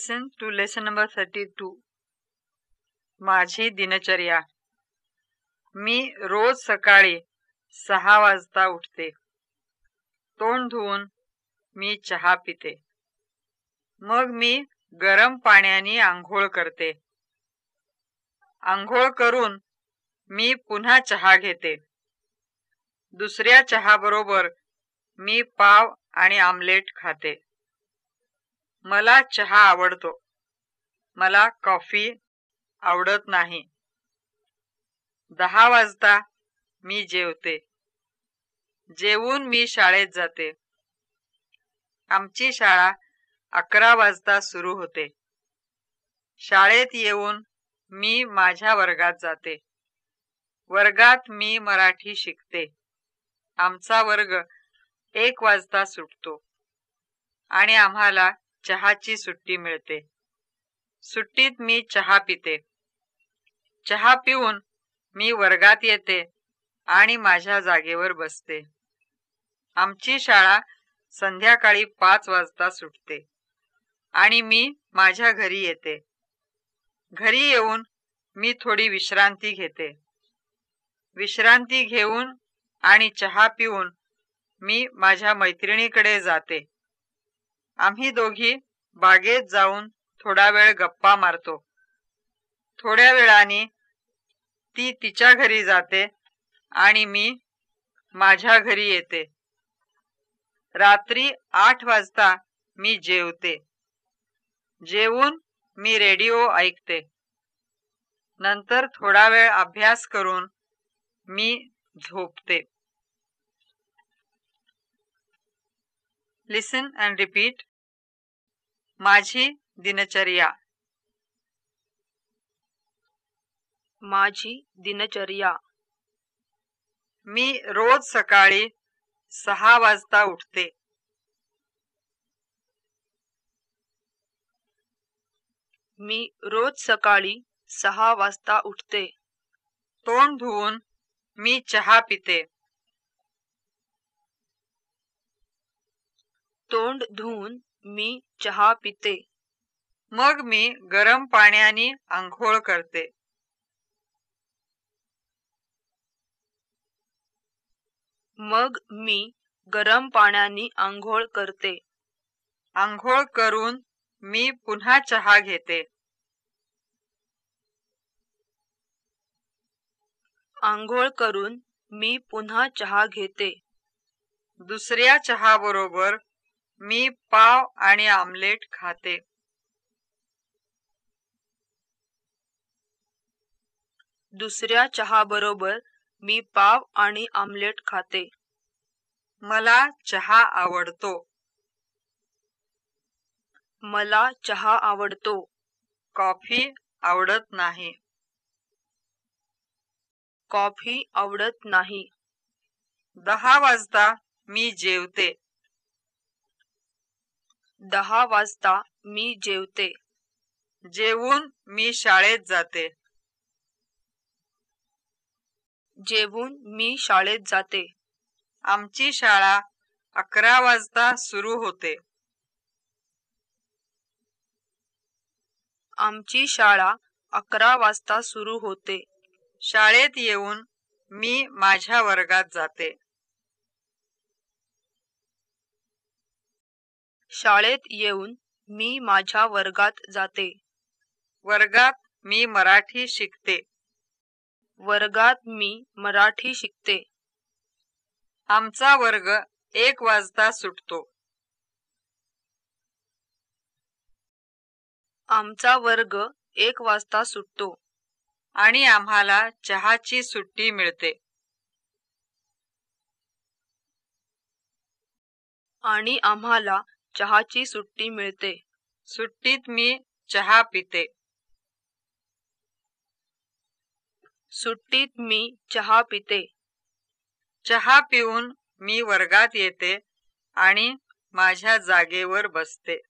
Listen to lesson number thirty two माझी दिनचर्या. मी रोज सकाळी सहा वाजता उठते. तोंड धुवून मी चहा पिते. मग मी गरम पाण्याने आंघोळ करते. आंघोळ करून मी पुन्हा चहा घेते. दुसऱ्या चहा बरोबर मी पाव आणि आमलेट खाते. मला चहा आवडतो. मला कॉफी आवडत नाही. दहा वाजता मी जेवते. जेवून मी शाळेत जाते. आमची शाळा अकरा वाजता सुरू होते. शाळेत येऊन मी माझ्या वर्गात जाते. वर्गात मी मराठी शिकते. आमचा वर्ग एक वाजता सुटतो. आणि आम्हाला चहाची सुट्टी मिळते. सुट्टीत मी चहा पिते. चहा पिऊन मी वर्गात येते आणि माझ्या जागेवर बसते. आमची शाळा संध्याकाळी पाच वाजता सुटते आणि मी माझ्या घरी येते. घरी येऊन मी थोडी विश्रांती घेते. विश्रांती घेऊन आणि चहा पिऊन मी माझ्या मैत्रिणीकडे जाते. आम्ही दोघी बागेत जाऊन थोडा वेळ गप्पा मारतो. थोड्या वेळाने ती तिच्या घरी जाते आणि मी माझ्या घरी येते. रात्री आठ वाजता मी जेवते. जेवून मी रेडिओ ऐकते. नंतर थोडा वेळ अभ्यास करून मी झोपते. लिसन अँड रिपीट माझी दिनचर्या. माझी दिनचर्या. मी रोज सकाळी सहा वाजता उठते. मी रोज सकाळी सहा वाजता उठते. तोंड धुवून मी चहा पिते. तोंड धुवून मी चहा पिते. मग मी गरम पाण्याने आंघोळ करते. मग मी गरम पाण्याने आंघोळ करते. आंघोळ करून मी पुन्हा चहा घेते. आंघोळ करून मी पुन्हा चहा घेते. दुसऱ्या चहा बरोबर मी पाव आणि आमलेट खाते. दुसऱ्या चहा बरोबर मी पाव आणि आमलेट खाते. मला चहा आवडतो. मला चहा आवडतो. कॉफी आवडत नाही. कॉफी आवडत नाही. दहा वाजता मी जेवते. दहा वाजता मी जेवते. जेवून मी शाळेत जाते. जेवून मी शाळेत जाते. आमची शाळा अकरा वाजता सुरू होते. आमची शाळा अकरा वाजता सुरू होते. शाळेत येऊन मी माझ्या वर्गात जाते. शाळेत येऊन मी माझ्या वर्गात जाते. वर्गात मी मराठी शिकते. वर्गात मी मराठी शिकते. आमचा वर्ग एक वाजता सुटतो. आमचा वर्ग एक वाजता सुटतो. आणि आम्हाला चहाची सुट्टी मिळते. आणि आम्हाला चहाची सुट्टी मिळते. सुट्टीत मी चहा पिते. सुट्टीत मी चहा पिते. चहा पिऊन मी वर्गात येते आणि माझ्या जागेवर बसते.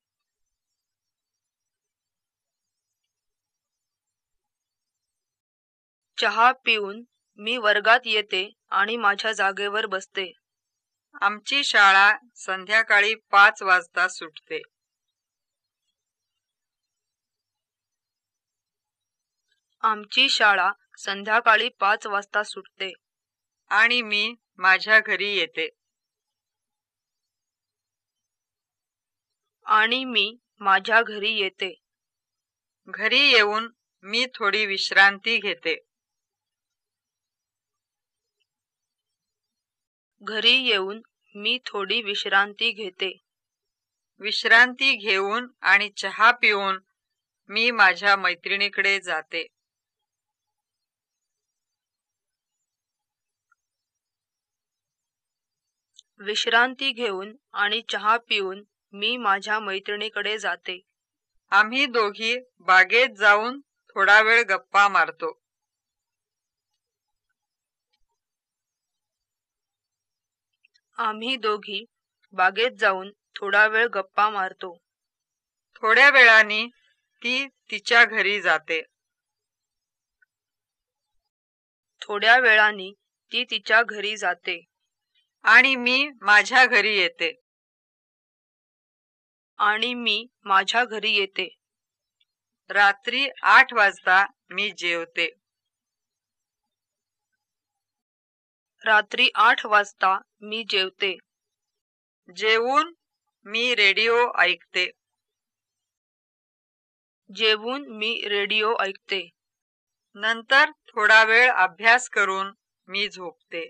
चहा पिऊन मी वर्गात येते आणि माझ्या जागेवर बसते. आमची शाळा संध्याकाळी पाच वाजता सुटते. आमची शाळा संध्याकाळी पाच वाजता सुटते आणि मी माझ्या घरी येते. आणि मी माझ्या घरी येते. घरी येऊन मी थोडी विश्रांती घेते. घरी येऊन मी थोडी विश्रांती घेते. विश्रांती घेऊन आणि चहा पिऊन मी माझ्या मैत्रिणीकडे जाते. विश्रांती घेऊन आणि चहा पिऊन मी माझ्या मैत्रिणीकडे जाते. आम्ही दोघी बागेत जाऊन थोडा वेळ गप्पा मारतो. आम्ही दोघी बागेत जाऊन थोडा वेळ गप्पा मारतो. थोड्या वेळाने ती तिच्या घरी जाते. थोड्या वेळाने ती तिच्या घरी जाते आणि मी माझ्या घरी येते. आणि मी माझ्या घरी येते. रात्री आठ वाजता मी जेवते. रात्री आठ वाजता मी जेवते. जेवून मी रेडिओ ऐकते. जेवून मी रेडिओ ऐकते. नंतर थोडा वेळ अभ्यास करून मी झोपते.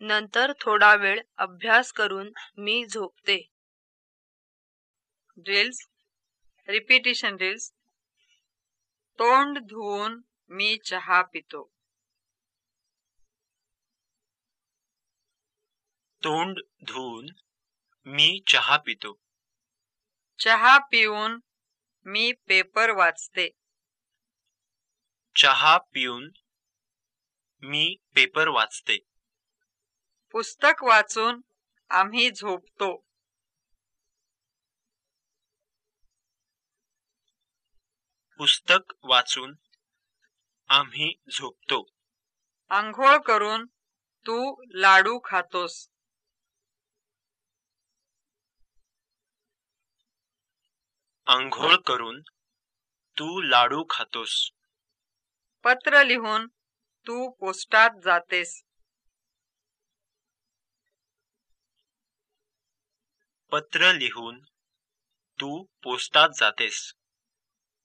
नंतर थोडा वेळ अभ्यास करून मी झोपते. ड्रिल्स रिपिटिशन ड्रिल्स तोंड धुवून मी चहा पितो. तोंड धुवून मी चहा पितो. चहा पिऊन मी पेपर वाचते. चहा पिऊन मी पेपर वाचते. पुस्तक वाचून आम्ही झोपतो. पुस्तक वाचून आम्ही झोपतो. आंघोळ करून तू लाडू खातोस. आंघोळ करून तू लाडू खातोस. पत्र लिहून तू पोस्टात जातेस. पत्र लिहून तू पोस्टात जातेस.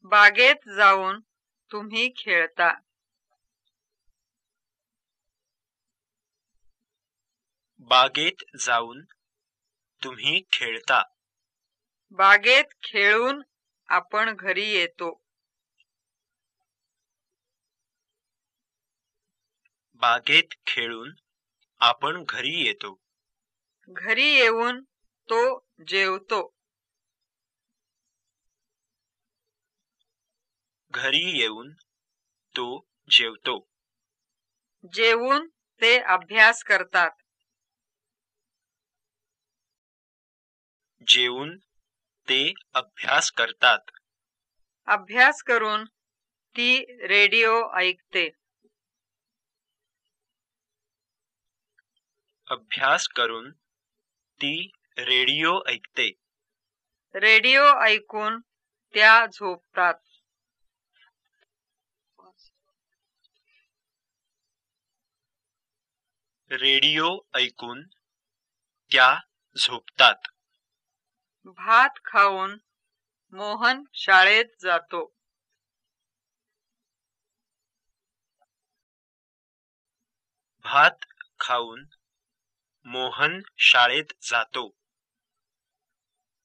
बागेत जाऊन तुम्ही खेळता. बागेत जाऊन तुम्ही खेळता. बागेत खेळून आपण घरी येतो. बागेत खेळून आपण घरी येतो. घरी येऊन तो जेवतो. घरी येऊन तो जेवतो. जेवून ते अभ्यास करतात. जेवून ते अभ्यास करतात. अभ्यास करून ती रेडिओ ऐकते. अभ्यास करून ती रेडिओ ऐकते. रेडिओ ऐकून त्या झोपतात. रेडिओ ऐकून त्या झोपतात. भात खाऊन मोहन शाळेत जातो. भात खाऊन मोहन शाळेत जातो.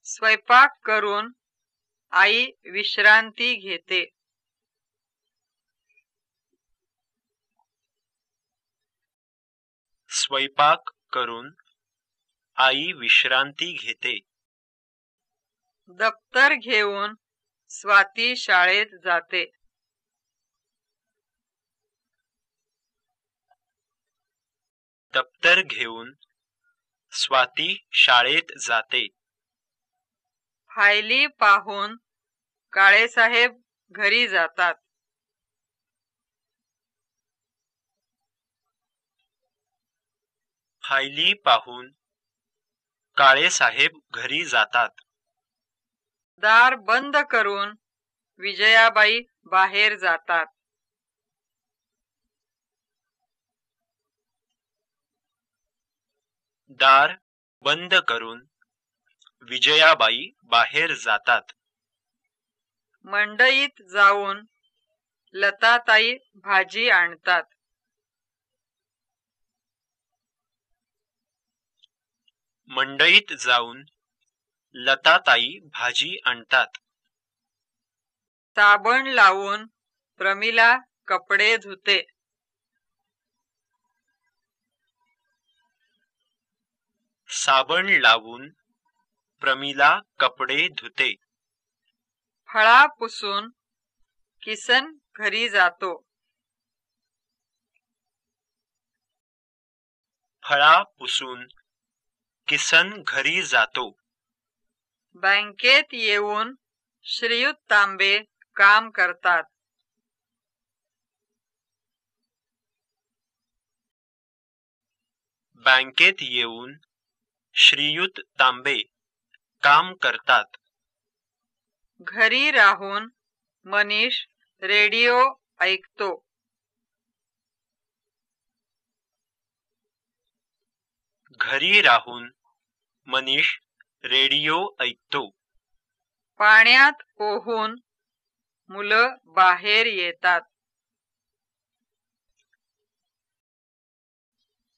स्वयंपाक करून आई विश्रांती घेते. स्वयंपाक करून आई विश्रांती घेते. दप्तर घेऊन स्वाती शाळेत जाते. दप्तर घेऊन स्वाती शाळेत जाते. फायली पाहून काळेसाहेब घरी जातात. फायली पाहून काळे साहेब घरी जातात. दार बंद करून विजयाबाई बाहेर जातात. दार बंद करून विजयाबाई बाहेर जातात. मंडईत जाऊन लताताई भाजी आणतात. मंडईत जाऊन लताताई भाजी आणतात. साबण लावून प्रमिला कपडे धुते. साबण लावून प्रमिला कपडे धुते. फळा पुसून किसन घरी जातो. फळा पुसून किसन घरी जातो. बँकेत येऊन श्रीयुत तांबे काम करतात. बँकेत येऊन श्रीयुत तांबे काम करतात. घरी राहून मनीष रेडिओ ऐकतो. घरी राहून मनीष रेडिओ ऐकतो पाण्यात पोहून मुलं बाहेर येतात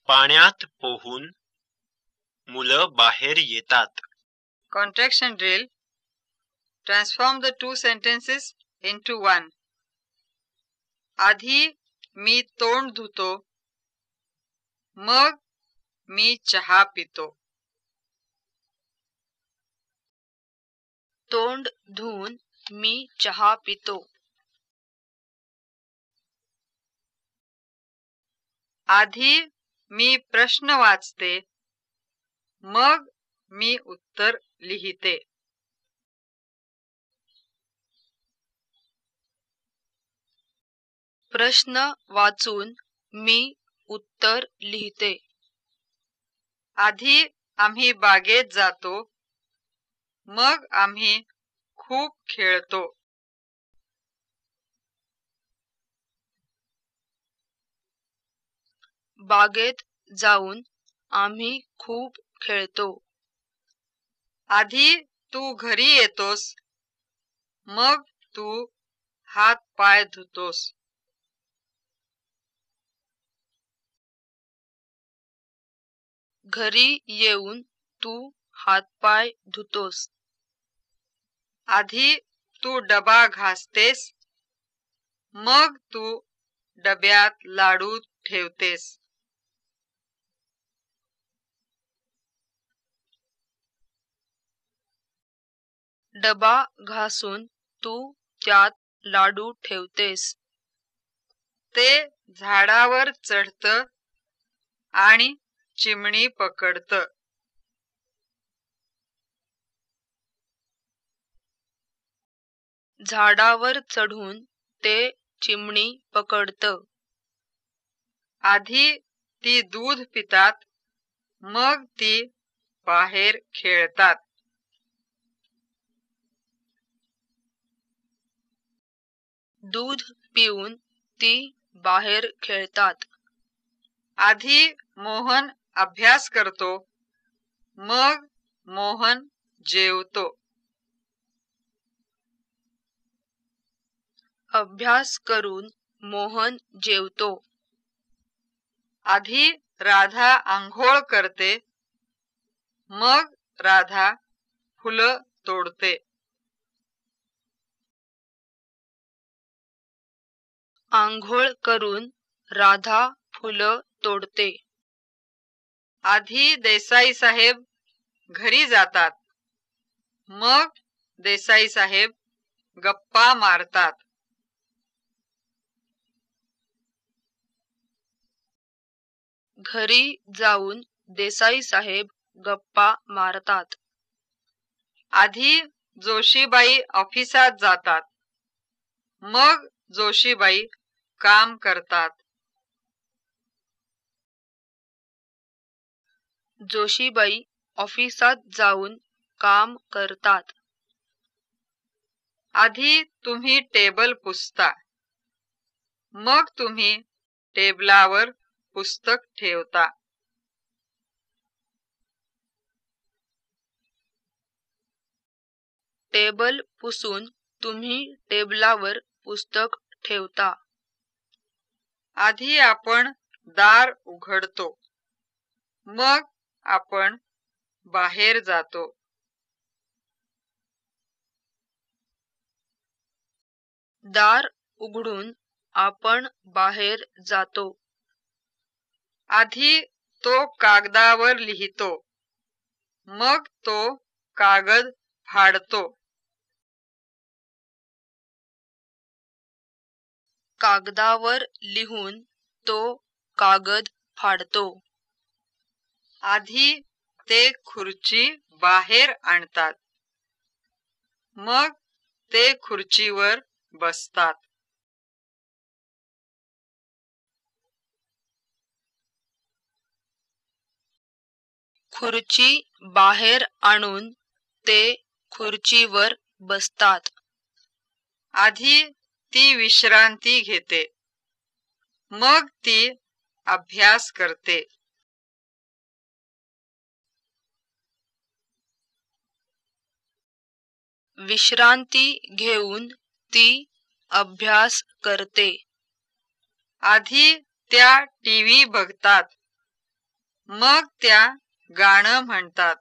पाण्यात पोहून मुलं बाहेर येतात Contraction drill. Transform the two sentences into one. आधी मी तोंड धुतो मग मी चहा पितो तोंड धुवून मी चहा पितो. आधी मी प्रश्न वाचते मग मी उत्तर लिहिते. प्रश्न वाचून मी उत्तर लिहिते. आधी आम्ही बागेत जातो मग आम्ही खूप खेळतो. बागेत जाऊन आम्ही खूप खेळतो. आधी तू घरी येतोस. मग तू हात पाय धुतोस. घरी येऊन तू हातपाय धुतोस. आधी तू डबा घासतेस मग तू डब्यात लाडू ठेवतेस. डबा घासून तू त्यात लाडू ठेवतेस. ते झाडावर चढत आणि चिमणी पकडत. झाडावर चढून ते चिमणी पकडत. आधी ती दूध पितात मग ती बाहेर खेळतात. दूध पिऊन ती बाहेर खेळतात. आधी मोहन अभ्यास करतो मग मोहन जेवतो. अभ्यास करून मोहन जेवतो. आधी राधा आंघोळ करते. मग राधा फुलं तोडते. आंघोळ करून राधा फुलं तोडते. आधी देसाई साहेब घरी जातात. मग देसाई साहेब गप्पा मारतात. घरी जाऊन देसाई साहेब गप्पा मारतात. आधी जोशीबाई ऑफिसात जातात. मग जोशीबाई काम करतात. जोशीबाई ऑफिसात जाऊन काम करतात. आधी तुम्ही टेबल पुसता. मग तुम्ही टेबलावर पुस्तक ठेवता. टेबल पुसून तुम्ही टेबलावर पुस्तक ठेवता. आधी आपण दार उघडतो. मग आपण बाहेर जातो. दार उघडून आपण बाहेर जातो. आधी तो कागदावर लिहितो. मग तो कागद फाडतो. कागदावर लिहून तो कागद फाडतो. आधी ते खुर्ची बाहेर आणतात. मग ते खुर्चीवर बसतात. खुर्ची बाहेर आणून ते खुर्चीवर बसतात. आधी ती विश्रांती घेते. मग ती अभ्यास करते. विश्रांती घेऊन ती अभ्यास करते. आधी त्या टीव्ही बघतात. मग त्या गाणं म्हणतात.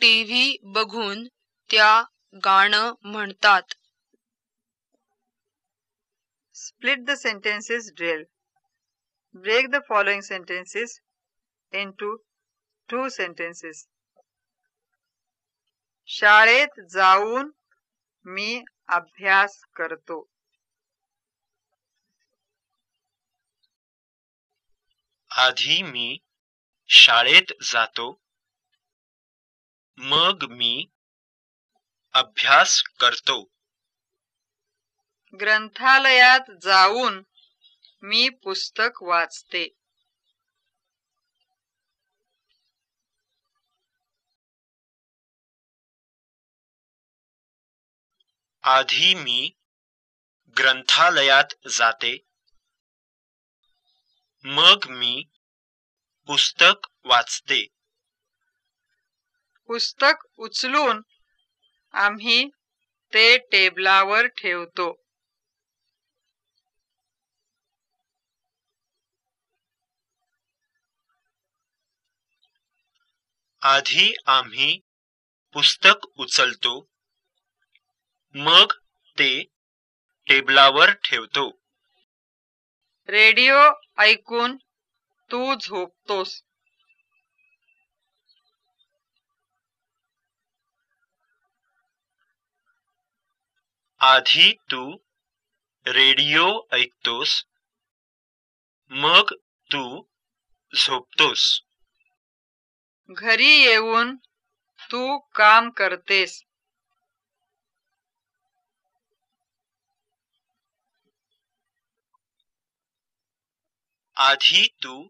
टीव्ही बघून त्या गाणं म्हणतात. Split the sentences drill break the following sentences into two sentences शाळेत जाऊन मी अभ्यास करतो. आधी मी शाळेत जातो. मग मी अभ्यास करतो. ग्रंथालयात जाऊन मी पुस्तक वाचते. आधी मी ग्रंथालयात जाते. मग मी पुस्तक वाचते. पुस्तक उचलून आम्ही ते टेबलावर ठेवतो. आधी आम्ही पुस्तक उचलतो. मग ते टेबलावर ठेवतो. रेडिओ ऐकून तू झोपतोस. आधी तू रेडिओ ऐकतोस मग तू झोपतोस. घरी येऊन तू काम करतेस. आधी तू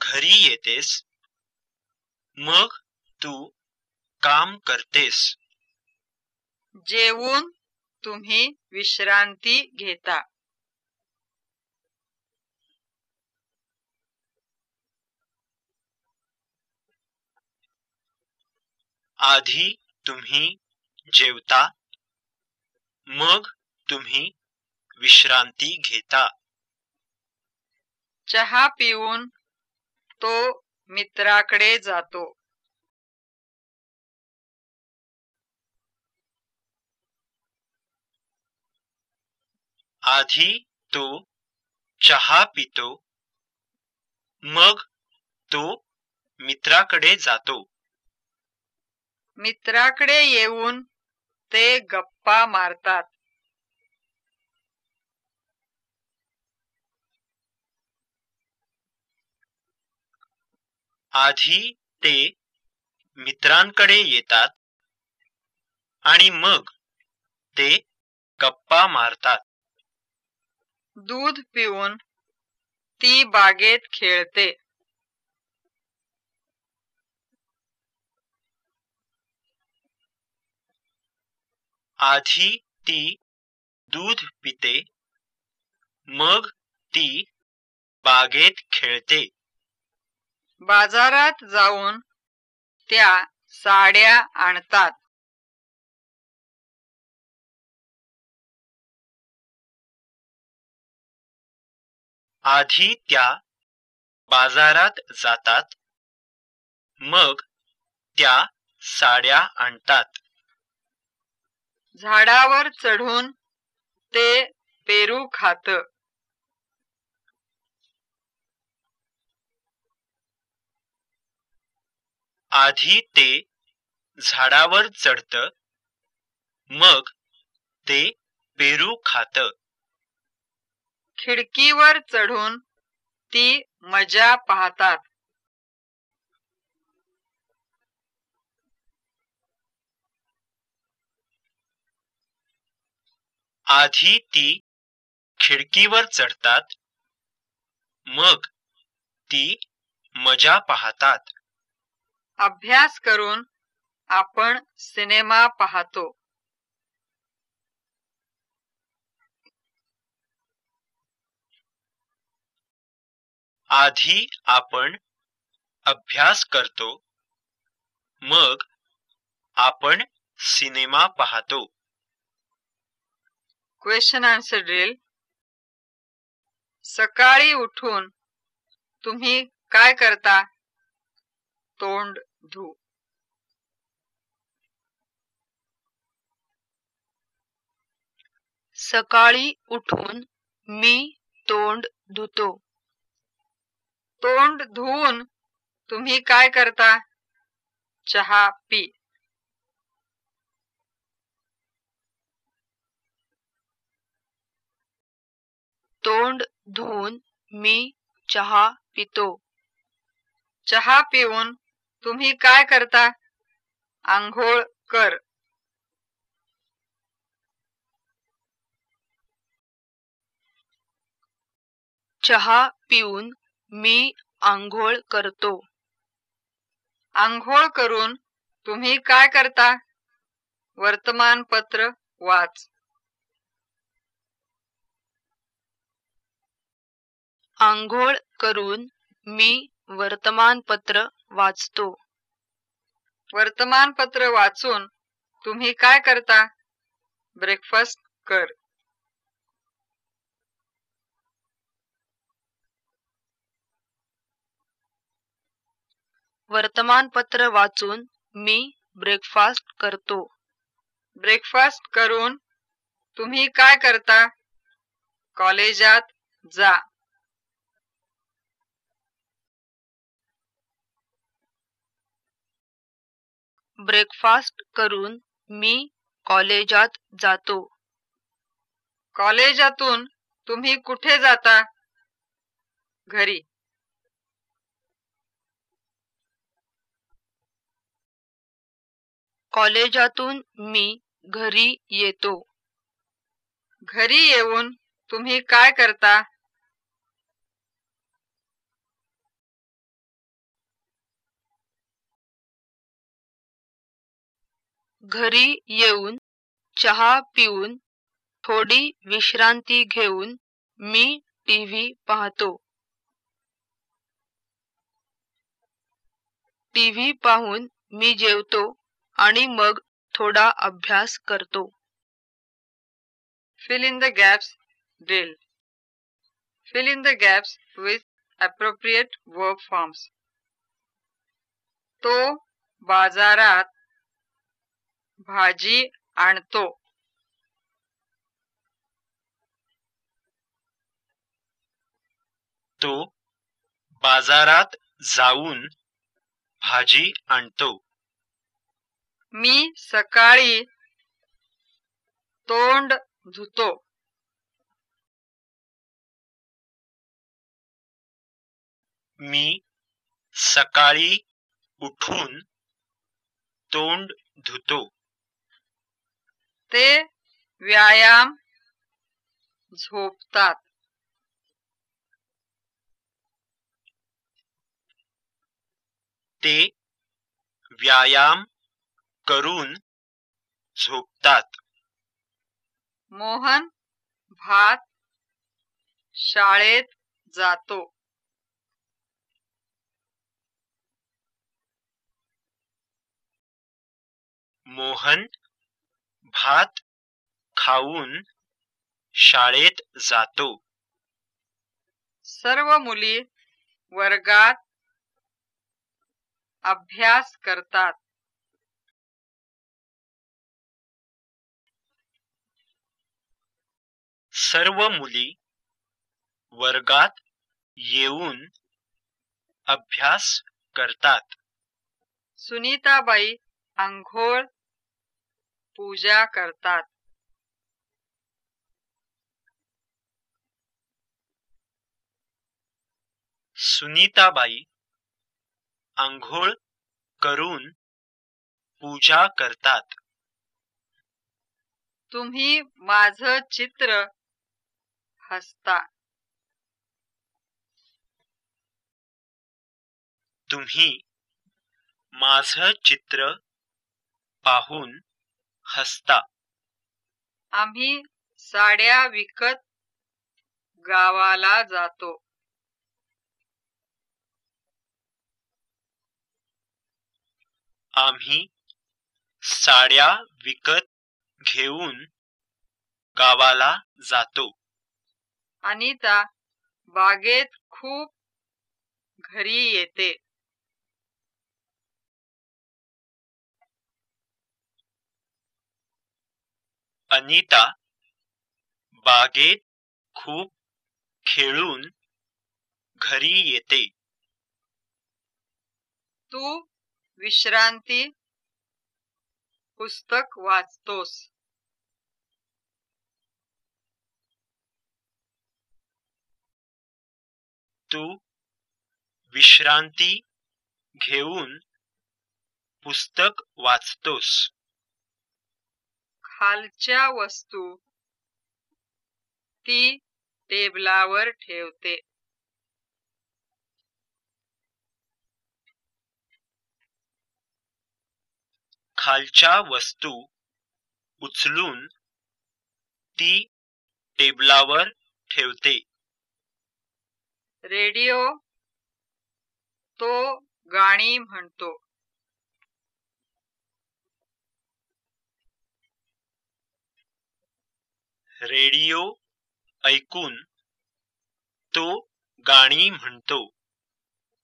घरी येतेस मग तू काम करतेस. जेवून तुम्ही विश्रांती घेता. आधी तुम्ही जेवता मग तुम्ही विश्रांती घेता. चहा पिऊन तो मित्राकडे जातो. आधी तो चहा पितो मग तो मित्राकडे जातो. मित्राकडे येऊन ते गप्पा मारतात. आधी ते मित्रांकडे येतात आणि मग ते गप्पा मारतात. दूध पिऊन ती बागेत खेळते. आधी ती दूध पिते मग ती बागेत खेळते. बाजारात जाऊन त्या साड्या आणतात. आधी त्या बाजारात जातात. मग त्या साड्या आणतात. झाडावर चढून ते पेरू खात. आधी ते झाडावर चढत मग ते पेरू खात. खिडकीवर चढून ती मजा पाहतात. आधी ती खिडकीवर चढतात मग ती मजा पाहतात. अभ्यास करून आपण सिनेमा पाहतो. आधी आपण अभ्यास करतो मग आपण सिनेमा पाहतो. क्वेश्चन आन्सर ड्रिल सकाळी उठून तुम्ही काय करता? तोंड धू सकाळी उठून मी तोंड धुतो. तोंड धुवून तुम्ही काय करता? चहा पी. तोंड धुवून मी चहा पितो. चहा पिऊन तुम्ही काय करता? आंघोळ कर. चहा पिऊन मी आंघोळ करतो. आंघोळ करून तुम्ही काय करता? वर्तमानपत्र वाच. आंघोळ करून मी वर्तमानपत्र वाचतो. वर्तमानपत्र वाचून तुम्ही काय करता? ब्रेकफास्ट कर. वर्तमानपत्र वाचून मी ब्रेकफास्ट करतो. ब्रेकफास्ट करून तुम्ही काय करता? कॉलेजात जा. ब्रेकफास्ट करून मी कॉलेजात जातो. कॉलेजातून तुम्ही कुठे जाता? घरी. कॉलेजातून मी घरी येतो. घरी येऊन तुम्ही काय करता? घरी येऊन चहा पिऊन थोडी विश्रांती घेऊन मी टीव्ही पाहतो. टीव्ही पाहून मी जेवतो आणि मग थोडा अभ्यास करतो. Fill in the gaps drill fill in the gaps with appropriate work forms तो बाजारात भाजी आणतो. तो बाजारात जाऊन भाजी आणतो. मी सकाळी तोंड धुतो. मी सकाळी उठून तोंड धुतो. ते व्यायाम झोपतात. ते व्यायाम करून झोपतात. मोहन भात शाळेत जातो. मोहन भात खाऊन शाळेत जातो. सर्व मुली वर्गात अभ्यास करतात. सर्व मुली वर्गात येऊन अभ्यास करतात. सुनीताबाई आंघोळ पूजा करतात. सुनीताबाई आंघोळ करून पूजा करतात. तुम्ही माझं चित्र हसता. तुम्ही माझं चित्र पाहून हसता. आम्ही साड्या विकत गावाला जातो. आम्ही साड्या विकत घेऊन गावाला जातो. अनिता बागेत खूप घरी येते. अनिता बागेत खूप खेळून घरी येते. तू विश्रांती पुस्तक वाचतोस. तू विश्रांती घेऊन पुस्तक वाचतोस. खालच्या वस्तू. ती टेबलावर ठेवते. खालच्या वस्तू उचलून ती टेबलावर ठेवते. रेडिओ तो गाणी म्हणतो. रेडिओ ऐकून तो गाणी म्हणतो.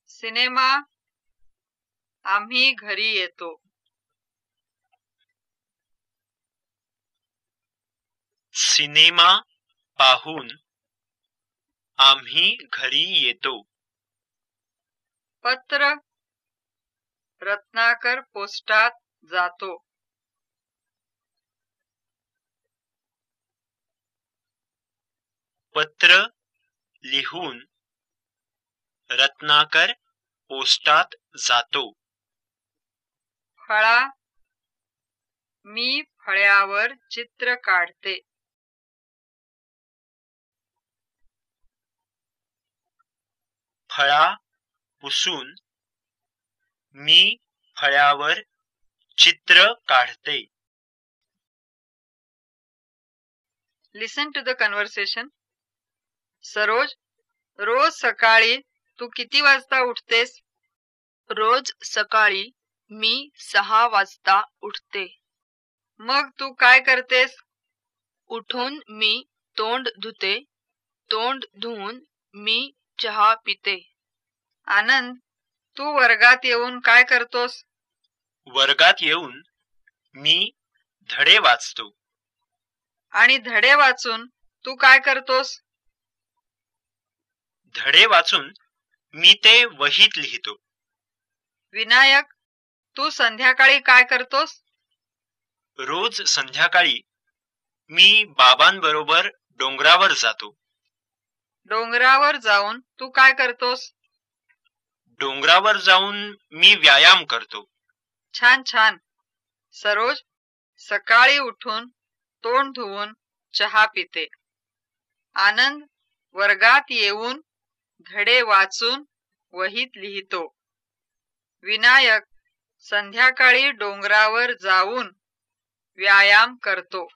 सिनेमा आम्ही घरी येतो. सिनेमा पाहून आम्ही घरी येतो. पत्र रत्नाकर पोस्टात जातो. पत्र लिहून रत्नाकर पोस्टात जातो. फळा मी फळ्यावर चित्र काढते. फळा पुसून मी फळ्यावर चित्र काढते. Listen to the conversation Saroj रोज सकाळी तू किती वाजता उठतेस? रोज सकाळी मी सहा वाजता उठते. मग तू काय करतेस? उठून मी तोंड धुते तोंड धुवून मी चहा पिते. आनंद तू वर्गात येऊन काय करतोस? वर्गात येऊन मी धडे वाचतो. आणि धडे वाचून तू काय करतोस? धडे वाचून मी ते वहीत लिहितो. विनायक तू संध्याकाळी काय करतोस? रोज संध्याकाळी मी बाबांबरोबर डोंगरावर जातो. डोंगरावर जाऊन तू काय करतोस? डोंगरावर जाऊन मी व्यायाम करतो. छान छान. सरोज सकाळी उठून तोंड धुवून चहा पिते. आनंद वर्गात येऊन धडे वाचून वहीत लिहितो. विनायक संध्याकाळी डोंगरावर जाऊन व्यायाम करतो.